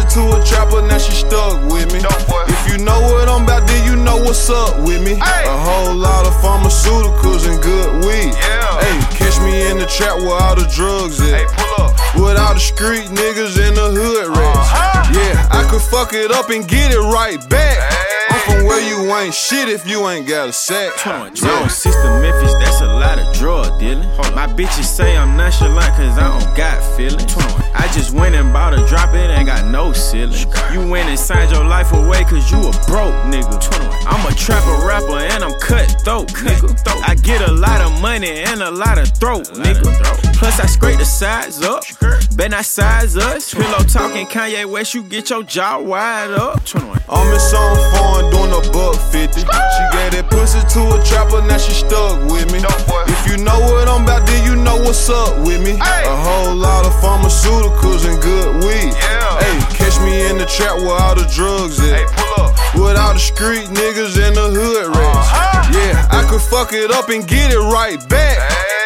her to a trapper, now she stuck with me. If you know what I'm about, then you know what's up with me. A whole lot of pharmaceuticals and good weed. Yeah. Catch me in the trap where all the drugs at. Pull up. With all the street niggas in the hood rats. Uh-huh. Yeah, I could fuck it up and get it right back from where you ain't shit if you ain't got a sack. Zone six to Memphis, that's a lot of drug dealing. My bitches say I'm nonchalant cause I don't got feelings. I just went and bought a drop, it ain't got no ceiling. You went and signed your life away cause you a broke nigga. I'm a trapper rapper and I'm cutthroat, nigga. I get a lot of money and a lot of throat, nigga. Plus I scrape the sides up, bet not size us. Pillow talking Kanye West, you get your jaw wide up. I'm in some foreign doing a buck 50. She gave that pussy to a trapper, now she stuck with me. If you know what I'm about, then you know what's up with me. A whole lot of pharmaceuticals and good weed. Hey, catch me in the trap where all the drugs Hey, at. pull up. With all the street niggas in the hood rats. Uh-huh. Yeah, I could fuck it up and get it right back.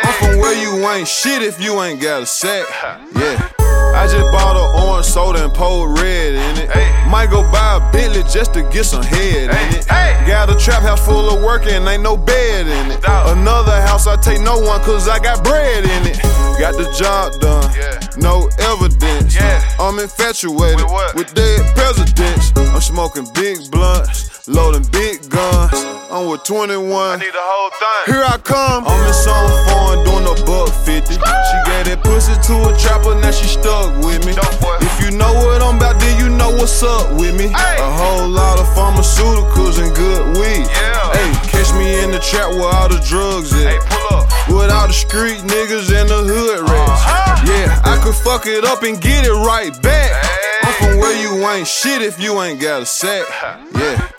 I'm from where you ain't shit if you ain't got a sack. Yeah. I just bought an orange soda and poured red in it. Might go buy Bentley just to get some head in it. Got a trap house full of work and ain't no bed in it. Another house I take no one cause I got bread in it. Got the job done, no evidence. I'm infatuated With with dead presidents. I'm smoking big blunts, loading big guns. I'm with 21. I need the whole thing. Here I come. I'm in some foreign doing a buck 50. She gave that pussy to a trapper, now she stuck with me. What's up with me. Ay. A whole lot of pharmaceuticals and good weed. Yeah. Hey, catch me in the trap where all the drugs at. pull up. With all the street niggas in the hood rats. Uh-huh. Yeah, I could fuck it up and get it right back. Hey. I'm from where you ain't shit if you ain't got a sack. Yeah.